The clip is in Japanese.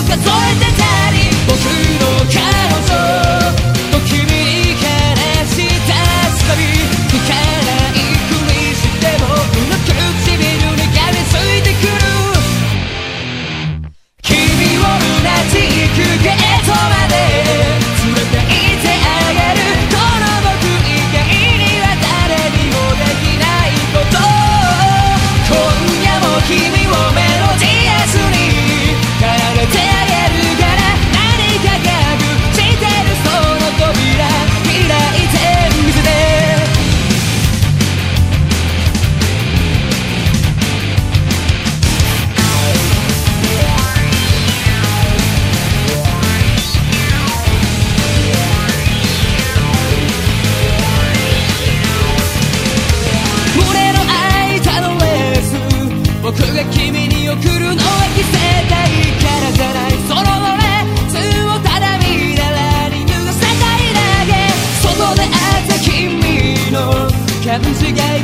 数えてたり僕の彼女と君に話したたび吹かないふりして僕の唇に噛みついてくる君をうなじくゲートまで連れて行ってあげるこの僕以外には誰にもできないこと今夜も君你说也。